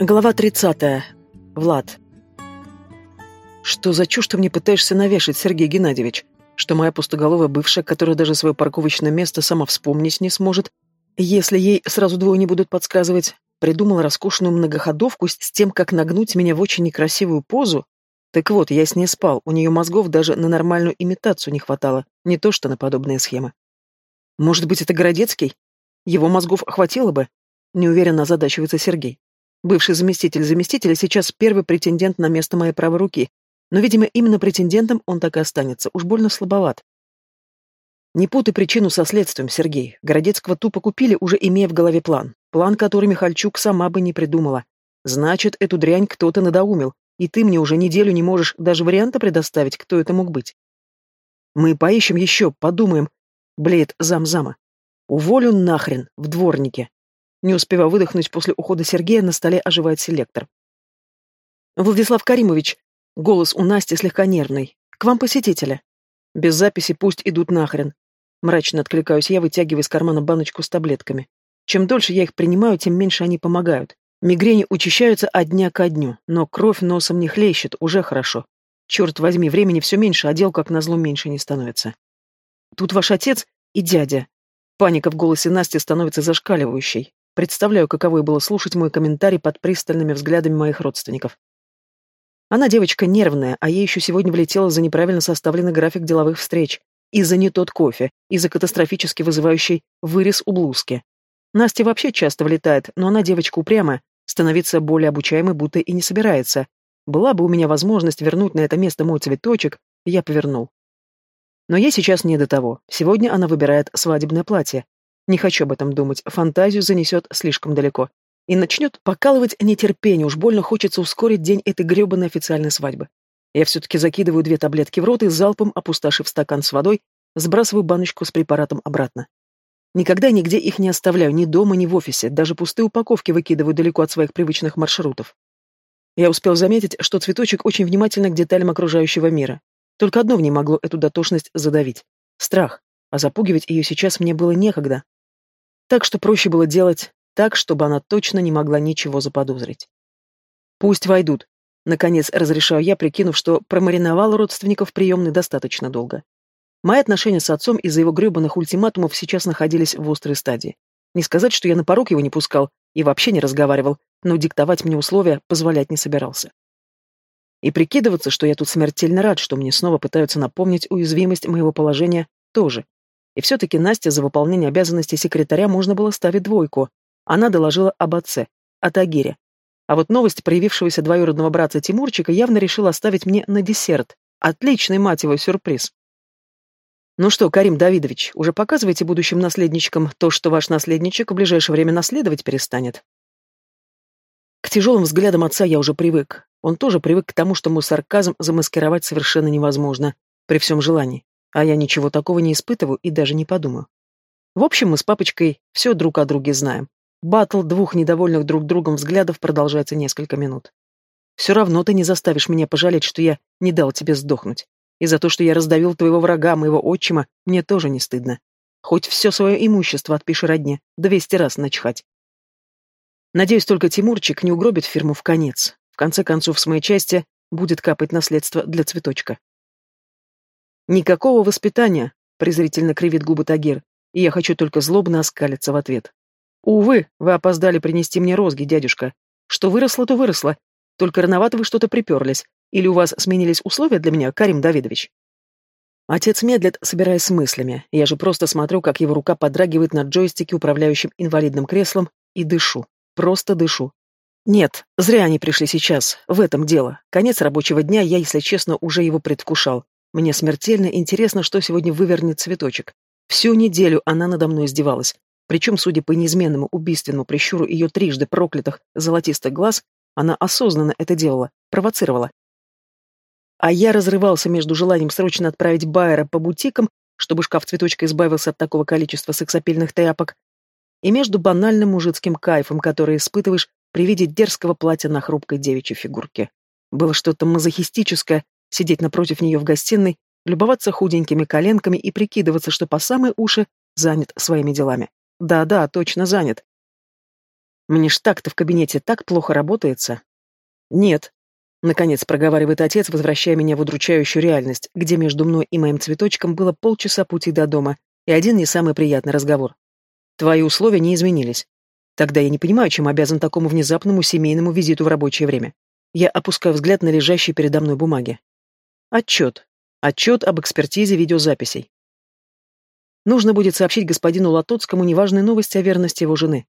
Глава 30. Влад. Что за чушь ты мне пытаешься навешать, Сергей Геннадьевич? Что моя пустоголовая бывшая, которая даже свое парковочное место сама вспомнить не сможет, если ей сразу двое не будут подсказывать, придумала роскошную многоходовку с тем, как нагнуть меня в очень некрасивую позу? Так вот, я с ней спал, у нее мозгов даже на нормальную имитацию не хватало, не то что на подобные схемы. Может быть, это Городецкий? Его мозгов хватило бы? Неуверенно озадачивается Сергей. Бывший заместитель заместителя сейчас первый претендент на место моей правой руки, но, видимо, именно претендентом он так и останется, уж больно слабоват. Не путай причину со следствием, Сергей. Городецкого тупо купили, уже имея в голове план. План, который Михальчук сама бы не придумала. Значит, эту дрянь кто-то надоумил, и ты мне уже неделю не можешь даже варианта предоставить, кто это мог быть. Мы поищем еще, подумаем. Блеет зам-зама. Уволю нахрен, в дворнике. Не успевая выдохнуть после ухода Сергея, на столе оживает селектор. «Владислав Каримович!» Голос у Насти слегка нервный. «К вам посетители». «Без записи пусть идут нахрен». Мрачно откликаюсь я, вытягивая из кармана баночку с таблетками. Чем дольше я их принимаю, тем меньше они помогают. Мигрени учащаются от дня ко дню, но кровь носом не хлещет, уже хорошо. Черт возьми, времени все меньше, а дел, как назло, меньше не становится. Тут ваш отец и дядя. Паника в голосе Насти становится зашкаливающей. Представляю, каково было слушать мой комментарий под пристальными взглядами моих родственников. Она девочка нервная, а ей еще сегодня влетело за неправильно составленный график деловых встреч, и за не тот кофе, и за катастрофически вызывающий вырез у блузки. Настя вообще часто влетает, но она девочка упрямая, становиться более обучаемой будто и не собирается. Была бы у меня возможность вернуть на это место мой цветочек, я повернул. Но я сейчас не до того. Сегодня она выбирает свадебное платье. Не хочу об этом думать, фантазию занесет слишком далеко. И начнет покалывать нетерпение, уж больно хочется ускорить день этой гребаной официальной свадьбы. Я все-таки закидываю две таблетки в рот и залпом, опустошив стакан с водой, сбрасываю баночку с препаратом обратно. Никогда нигде их не оставляю, ни дома, ни в офисе, даже пустые упаковки выкидываю далеко от своих привычных маршрутов. Я успел заметить, что цветочек очень внимательно к деталям окружающего мира. Только одно в ней могло эту дотошность задавить — страх, а запугивать ее сейчас мне было некогда. Так что проще было делать так, чтобы она точно не могла ничего заподозрить. «Пусть войдут», — наконец разрешаю я, прикинув, что промариновал родственников приемной достаточно долго. Мои отношения с отцом из-за его гребаных ультиматумов сейчас находились в острой стадии. Не сказать, что я на порог его не пускал и вообще не разговаривал, но диктовать мне условия позволять не собирался. И прикидываться, что я тут смертельно рад, что мне снова пытаются напомнить уязвимость моего положения, тоже. И все-таки Насте за выполнение обязанностей секретаря можно было ставить двойку. Она доложила об отце, о Тагире. А вот новость проявившегося двоюродного брата Тимурчика явно решила оставить мне на десерт. Отличный, мать его, сюрприз. Ну что, Карим Давидович, уже показывайте будущим наследничкам то, что ваш наследничек в ближайшее время наследовать перестанет. К тяжелым взглядам отца я уже привык. Он тоже привык к тому, что мой сарказм замаскировать совершенно невозможно, при всем желании. А я ничего такого не испытываю и даже не подумаю. В общем, мы с папочкой все друг о друге знаем. Батл двух недовольных друг другом взглядов продолжается несколько минут. Все равно ты не заставишь меня пожалеть, что я не дал тебе сдохнуть. И за то, что я раздавил твоего врага, моего отчима, мне тоже не стыдно. Хоть все свое имущество отпиши родне, двести раз начхать. Надеюсь, только Тимурчик не угробит фирму в конец. В конце концов, с моей части будет капать наследство для цветочка. «Никакого воспитания», — презрительно кривит губы Тагир, и я хочу только злобно оскалиться в ответ. «Увы, вы опоздали принести мне розги, дядюшка. Что выросло, то выросло. Только рановато вы что-то приперлись. Или у вас сменились условия для меня, Карим Давидович?» Отец медлит, собираясь с мыслями. Я же просто смотрю, как его рука подрагивает на джойстике, управляющем инвалидным креслом, и дышу. Просто дышу. Нет, зря они пришли сейчас. В этом дело. Конец рабочего дня, я, если честно, уже его предвкушал. Мне смертельно интересно, что сегодня вывернет цветочек. Всю неделю она надо мной издевалась. Причем, судя по неизменному убийственному прищуру ее трижды проклятых золотистых глаз, она осознанно это делала, провоцировала. А я разрывался между желанием срочно отправить Байера по бутикам, чтобы шкаф цветочка избавился от такого количества сексапильных тряпок, и между банальным мужицким кайфом, который испытываешь при виде дерзкого платья на хрупкой девичьей фигурке. Было что-то мазохистическое, сидеть напротив нее в гостиной, любоваться худенькими коленками и прикидываться, что по самые уши занят своими делами. Да-да, точно занят. Мне ж так-то в кабинете так плохо работается. Нет. Наконец проговаривает отец, возвращая меня в удручающую реальность, где между мной и моим цветочком было полчаса пути до дома и один не самый приятный разговор. Твои условия не изменились. Тогда я не понимаю, чем обязан такому внезапному семейному визиту в рабочее время. Я опускаю взгляд на лежащие передо мной бумаги. Отчет. Отчет об экспертизе видеозаписей. Нужно будет сообщить господину Латоцкому неважные новости о верности его жены.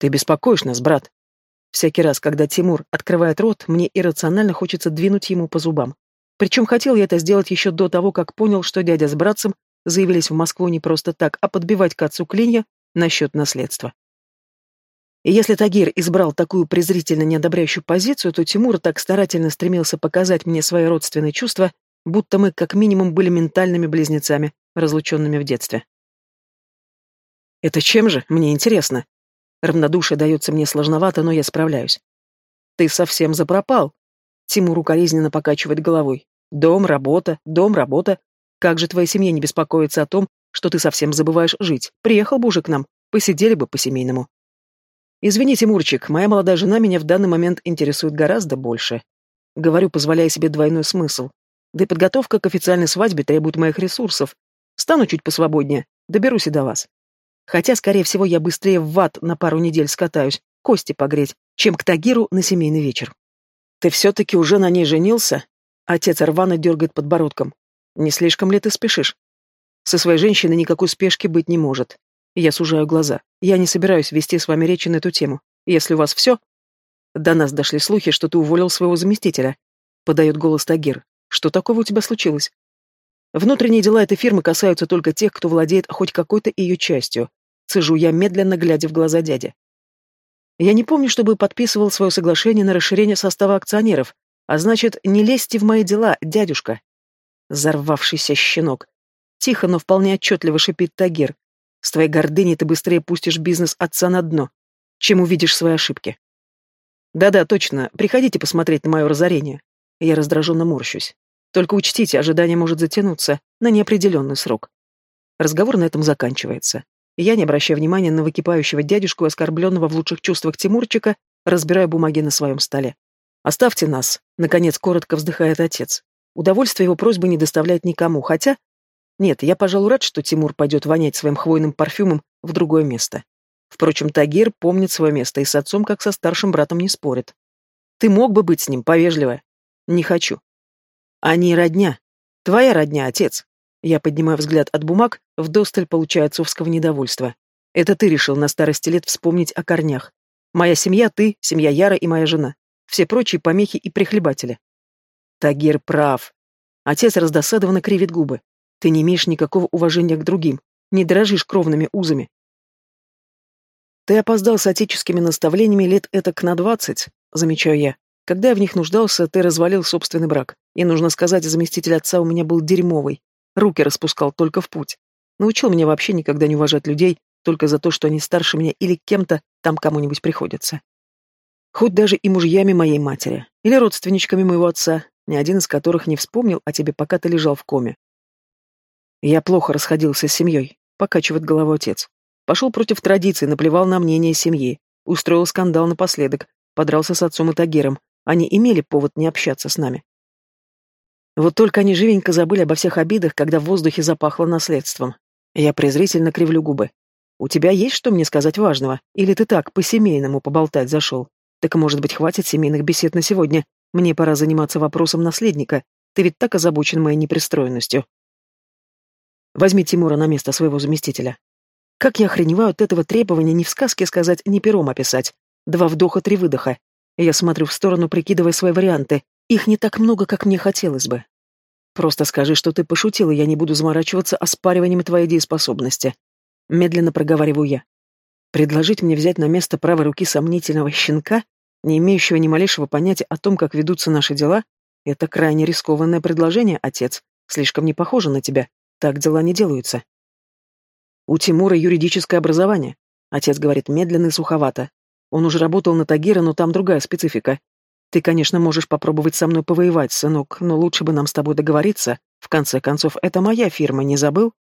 Ты беспокоишь нас, брат. Всякий раз, когда Тимур открывает рот, мне иррационально хочется двинуть ему по зубам. Причем хотел я это сделать еще до того, как понял, что дядя с братцем заявились в Москву не просто так, а подбивать к отцу клинья насчет наследства. И если Тагир избрал такую презрительно неодобряющую позицию, то Тимур так старательно стремился показать мне свои родственные чувства, будто мы как минимум были ментальными близнецами, разлученными в детстве. «Это чем же? Мне интересно», Равнодушие дается мне сложновато, но я справляюсь. Ты совсем запропал. Тимур укоризненно покачивает головой. Дом, работа, дом, работа. Как же твоя семья не беспокоится о том, что ты совсем забываешь жить? Приехал бы уже к нам, посидели бы по-семейному. Извини, Тимурчик, моя молодая жена меня в данный момент интересует гораздо больше. Говорю, позволяя себе двойной смысл. Да и подготовка к официальной свадьбе требует моих ресурсов. Стану чуть посвободнее, доберусь и до вас. Хотя, скорее всего, я быстрее в ад на пару недель скатаюсь, кости погреть, чем к Тагиру на семейный вечер. Ты все-таки уже на ней женился? Отец рвано дергает подбородком. Не слишком ли ты спешишь? Со своей женщиной никакой спешки быть не может. Я сужаю глаза. Я не собираюсь вести с вами речи на эту тему. Если у вас все... До нас дошли слухи, что ты уволил своего заместителя. Подает голос Тагир. Что такого у тебя случилось? Внутренние дела этой фирмы касаются только тех, кто владеет хоть какой-то ее частью. Цежу я, медленно глядя в глаза дяди. Я не помню, чтобы подписывал свое соглашение на расширение состава акционеров, а значит, не лезьте в мои дела, дядюшка. Зарвавшийся щенок. Тихо, но вполне отчетливо шипит Тагир. С твоей гордыней ты быстрее пустишь бизнес отца на дно, чем увидишь свои ошибки. Да-да, точно, приходите посмотреть на мое разорение. Я раздраженно морщусь. Только учтите, ожидание может затянуться на неопределенный срок. Разговор на этом заканчивается. Я, не обращая внимания на выкипающего дядюшку, оскорбленного в лучших чувствах Тимурчика, разбираю бумаги на своем столе. «Оставьте нас», — наконец коротко вздыхает отец. Удовольствие его просьбы не доставляет никому, хотя... Нет, я, пожалуй, рад, что Тимур пойдет вонять своим хвойным парфюмом в другое место. Впрочем, Тагир помнит свое место и с отцом, как со старшим братом, не спорит. Ты мог бы быть с ним, повежливо. Не хочу. Они родня. Твоя родня, отец. Я поднимаю взгляд от бумаг, вдосталь получая отцовского недовольства. Это ты решил на старости лет вспомнить о корнях. Моя семья — ты, семья Яра и моя жена. Все прочие помехи и прихлебатели. Тагир прав. Отец раздосадованно кривит губы. Ты не имеешь никакого уважения к другим, не дорожишь кровными узами. Ты опоздал с отеческими наставлениями лет этак на двадцать, замечаю я. Когда я в них нуждался, ты развалил собственный брак. И, нужно сказать, заместитель отца у меня был дерьмовый. Руки распускал только в путь. Научил меня вообще никогда не уважать людей только за то, что они старше меня или кем-то там кому-нибудь приходятся. Хоть даже и мужьями моей матери, или родственничками моего отца, ни один из которых не вспомнил о тебе, пока ты лежал в коме. Я плохо расходился с семьей, покачивает головой отец. Пошел против традиций, наплевал на мнение семьи, устроил скандал напоследок, подрался с отцом и Тагиром. Они имели повод не общаться с нами. Вот только они живенько забыли обо всех обидах, когда в воздухе запахло наследством. Я презрительно кривлю губы. «У тебя есть что мне сказать важного? Или ты так, по-семейному поболтать зашел? Так, может быть, хватит семейных бесед на сегодня? Мне пора заниматься вопросом наследника. Ты ведь так озабочен моей непристроенностью». Возьми Тимура на место своего заместителя. Как я охреневаю от этого требования ни в сказке сказать, ни пером описать. Два вдоха, три выдоха. Я смотрю в сторону, прикидывая свои варианты. Их не так много, как мне хотелось бы. Просто скажи, что ты пошутил, и я не буду заморачиваться оспариванием твоей дееспособности. Медленно проговариваю я. Предложить мне взять на место правой руки сомнительного щенка, не имеющего ни малейшего понятия о том, как ведутся наши дела, это крайне рискованное предложение, отец. Слишком не похоже на тебя. Так дела не делаются. У Тимура юридическое образование. Отец говорит медленно и суховато. Он уже работал на Тагира, но там другая специфика. Ты, конечно, можешь попробовать со мной повоевать, сынок, но лучше бы нам с тобой договориться. В конце концов, это моя фирма, не забыл?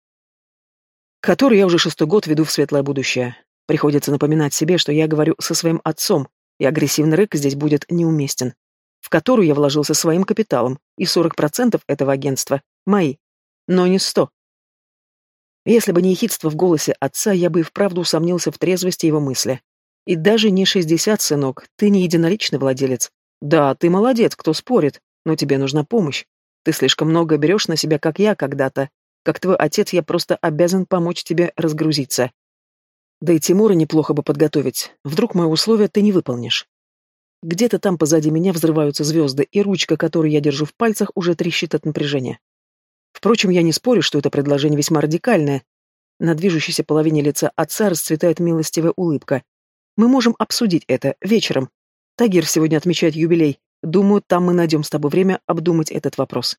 Которую я уже шестой год веду в светлое будущее. Приходится напоминать себе, что я говорю со своим отцом, и агрессивный рык здесь будет неуместен. В которую я вложился своим капиталом, и 40% этого агентства мои. Но не 100. Если бы не ехидство в голосе отца, я бы и вправду усомнился в трезвости его мысли. И даже не 60, сынок, ты не единоличный владелец. Да, ты молодец, кто спорит, но тебе нужна помощь. Ты слишком много берешь на себя, как я когда-то. Как твой отец, я просто обязан помочь тебе разгрузиться. Да и Тимура неплохо бы подготовить. Вдруг мои условия ты не выполнишь. Где-то там позади меня взрываются звезды, и ручка, которую я держу в пальцах, уже трещит от напряжения. Впрочем, я не спорю, что это предложение весьма радикальное. На движущейся половине лица отца расцветает милостивая улыбка. Мы можем обсудить это вечером. Тагир сегодня отмечает юбилей. Думаю, там мы найдем с тобой время обдумать этот вопрос.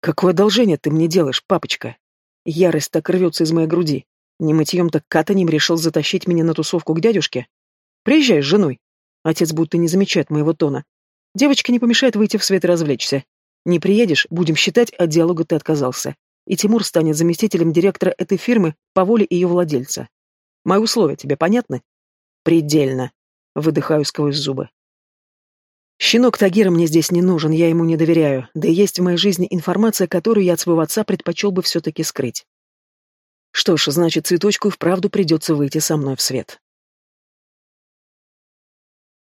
Какое одолжение ты мне делаешь, папочка? Ярость так рвется из моей груди. Не мытьем так катанем решил затащить меня на тусовку к дядюшке. Приезжай с женой. Отец будто не замечает моего тона. Девочка не помешает выйти в свет и развлечься. Не приедешь, будем считать, от диалога ты отказался. И Тимур станет заместителем директора этой фирмы по воле ее владельца. Мои условия тебе понятны? Предельно. Выдыхаю сквозь зубы. Щенок Тагира мне здесь не нужен, я ему не доверяю, да и есть в моей жизни информация, которую я от своего отца предпочел бы все-таки скрыть. Что ж, значит, цветочку и вправду придется выйти со мной в свет.